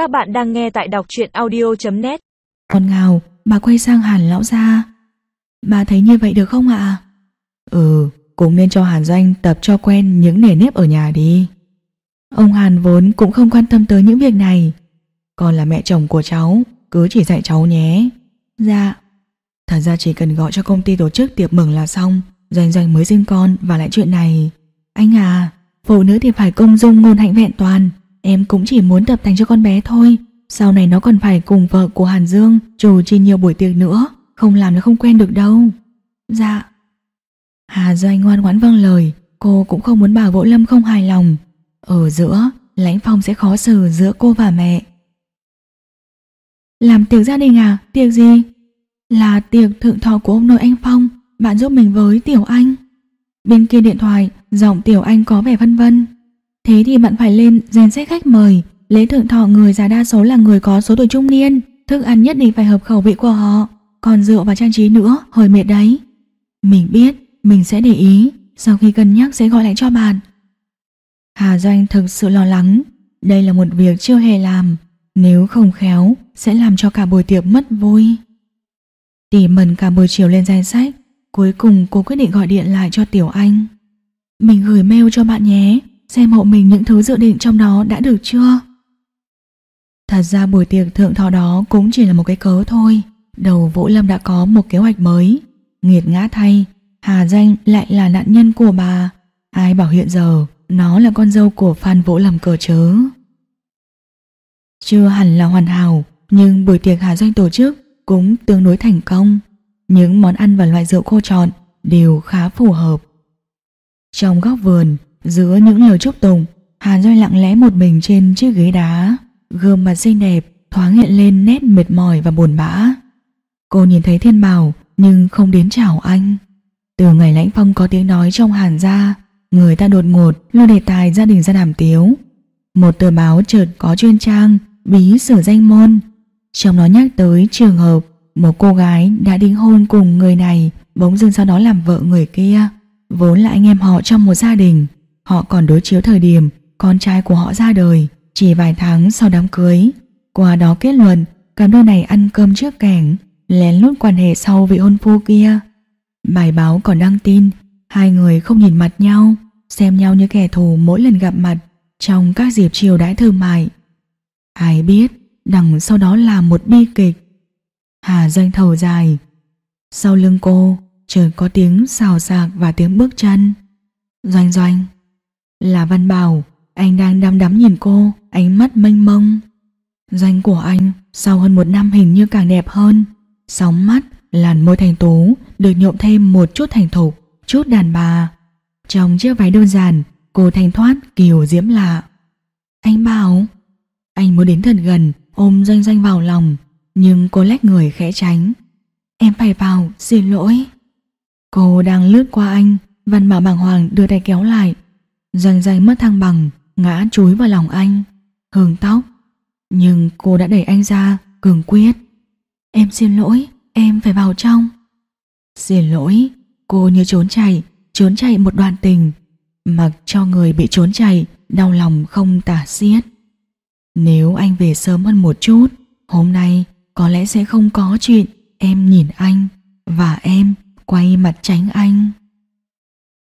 Các bạn đang nghe tại đọc truyện audio.net Còn ngào, bà quay sang Hàn lão gia. Bà thấy như vậy được không ạ? Ừ, cũng nên cho Hàn Doanh tập cho quen những nề nếp ở nhà đi. Ông Hàn vốn cũng không quan tâm tới những việc này. Còn là mẹ chồng của cháu, cứ chỉ dạy cháu nhé. Dạ. Thật ra chỉ cần gọi cho công ty tổ chức tiệc mừng là xong, Doanh Doanh mới sinh con và lại chuyện này. Anh à, phụ nữ thì phải công dung ngôn hạnh vẹn toàn. Em cũng chỉ muốn tập thành cho con bé thôi. Sau này nó còn phải cùng vợ của Hàn Dương chủ trì nhiều buổi tiệc nữa. Không làm nó không quen được đâu. Dạ. Hà Doanh ngoan ngoãn vâng lời. Cô cũng không muốn bà Vỗ Lâm không hài lòng. Ở giữa, lãnh phong sẽ khó xử giữa cô và mẹ. Làm tiệc gia đình à? Tiệc gì? Là tiệc thượng thọ của ông nội anh Phong. Bạn giúp mình với Tiểu Anh. Bên kia điện thoại, giọng Tiểu Anh có vẻ vân vân. Thế thì bạn phải lên danh sách khách mời. Lễ thượng thọ người già đa số là người có số tuổi trung niên. Thức ăn nhất định phải hợp khẩu vị của họ. Còn rượu và trang trí nữa, hơi mệt đấy. Mình biết, mình sẽ để ý. Sau khi cân nhắc sẽ gọi lại cho bạn. Hà Doanh thực sự lo lắng. Đây là một việc chưa hề làm. Nếu không khéo, sẽ làm cho cả buổi tiệc mất vui. Tỉ mẩn cả buổi chiều lên danh sách. Cuối cùng cô quyết định gọi điện lại cho Tiểu Anh. Mình gửi mail cho bạn nhé, xem hộ mình những thứ dự định trong đó đã được chưa. Thật ra buổi tiệc thượng thọ đó cũng chỉ là một cái cớ thôi. Đầu Vũ Lâm đã có một kế hoạch mới. Nghiệt ngã thay, Hà Danh lại là nạn nhân của bà. Ai bảo hiện giờ nó là con dâu của Phan Vũ Lâm cờ chớ. Chưa hẳn là hoàn hảo, nhưng buổi tiệc Hà Doanh tổ chức cũng tương đối thành công. Những món ăn và loại rượu cô chọn đều khá phù hợp. Trong góc vườn, giữa những lời chúc tụng, Hàn Doanh lặng lẽ một mình trên chiếc ghế đá, gương mặt xinh đẹp, thoáng hiện lên nét mệt mỏi và buồn bã. Cô nhìn thấy Thiên Bảo nhưng không đến chào anh. Từ ngày Lãnh Phong có tiếng nói trong Hàn gia, người ta đột ngột lôi đề tài gia đình ra đàm tiếu. Một tờ báo chợt có chuyên trang bí sử danh môn, trong đó nhắc tới trường hợp một cô gái đã đính hôn cùng người này bỗng dưng sau đó làm vợ người kia. Vốn là anh em họ trong một gia đình. Họ còn đối chiếu thời điểm con trai của họ ra đời chỉ vài tháng sau đám cưới. Qua đó kết luận cặp đôi này ăn cơm trước cảnh lén lút quan hệ sau vị hôn phu kia. Bài báo còn đăng tin hai người không nhìn mặt nhau, xem nhau như kẻ thù mỗi lần gặp mặt trong các dịp chiều đãi thương mại. Ai biết đằng sau đó là một bi kịch Hà doanh thầu dài. Sau lưng cô, chợt có tiếng xào xạc và tiếng bước chân. Doanh doanh. Là Văn Bảo, anh đang đăm đắm nhìn cô, ánh mắt mênh mông. Doanh của anh, sau hơn một năm hình như càng đẹp hơn. Sóng mắt, làn môi thành tú, được nhuộm thêm một chút thành thục, chút đàn bà. Trong chiếc váy đơn giản, cô thanh thoát kiều diễm lạ. Anh bảo, anh muốn đến thật gần, ôm doanh doanh vào lòng, nhưng cô lách người khẽ tránh. Em phải vào, xin lỗi. Cô đang lướt qua anh, Văn Bảo bàng hoàng đưa tay kéo lại. Dần dần mất thăng bằng, ngã chúi vào lòng anh, hương tóc. Nhưng cô đã đẩy anh ra, cường quyết. Em xin lỗi, em phải vào trong. Xin lỗi, cô như trốn chạy, trốn chạy một đoạn tình. Mặc cho người bị trốn chạy, đau lòng không tả xiết. Nếu anh về sớm hơn một chút, hôm nay có lẽ sẽ không có chuyện em nhìn anh và em quay mặt tránh anh.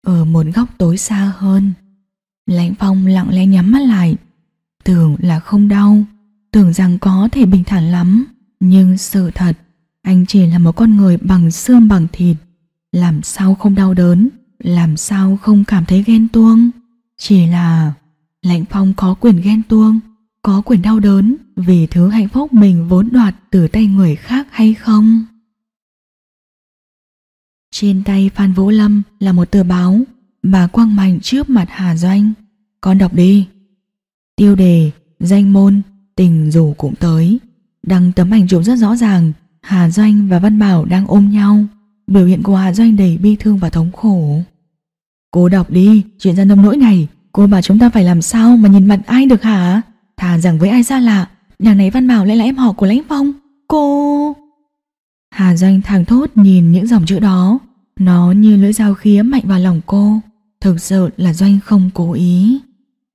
Ở một góc tối xa hơn, Lãnh Phong lặng lẽ nhắm mắt lại, tưởng là không đau, tưởng rằng có thể bình thản lắm, nhưng sự thật, anh chỉ là một con người bằng xương bằng thịt, làm sao không đau đớn, làm sao không cảm thấy ghen tuông, chỉ là Lãnh Phong có quyền ghen tuông, có quyền đau đớn vì thứ hạnh phúc mình vốn đoạt từ tay người khác hay không? Trên tay Phan Vũ Lâm là một tờ báo, bà quang mạnh trước mặt Hà Doanh. Con đọc đi. Tiêu đề, danh môn, tình dù cũng tới. Đăng tấm ảnh chụp rất rõ ràng, Hà Doanh và Văn Bảo đang ôm nhau. Biểu hiện của Hà Doanh đầy bi thương và thống khổ. Cô đọc đi, chuyện ra nông nỗi này, cô bảo chúng ta phải làm sao mà nhìn mặt ai được hả? Thà rằng với ai xa lạ Nàng này Văn Bảo lại là em họ của Lãnh Phong Cô... Hà Doanh thẳng thốt nhìn những dòng chữ đó Nó như lưỡi dao khía mạnh vào lòng cô Thực sự là Doanh không cố ý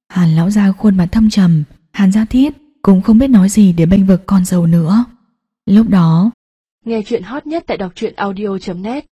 Hàn lão ra khuôn mặt thâm trầm Hàn gia thiết cũng không biết nói gì để bênh vực con dâu nữa. Lúc đó, Nghe chuyện hot nhất tại đọc truyện audio.net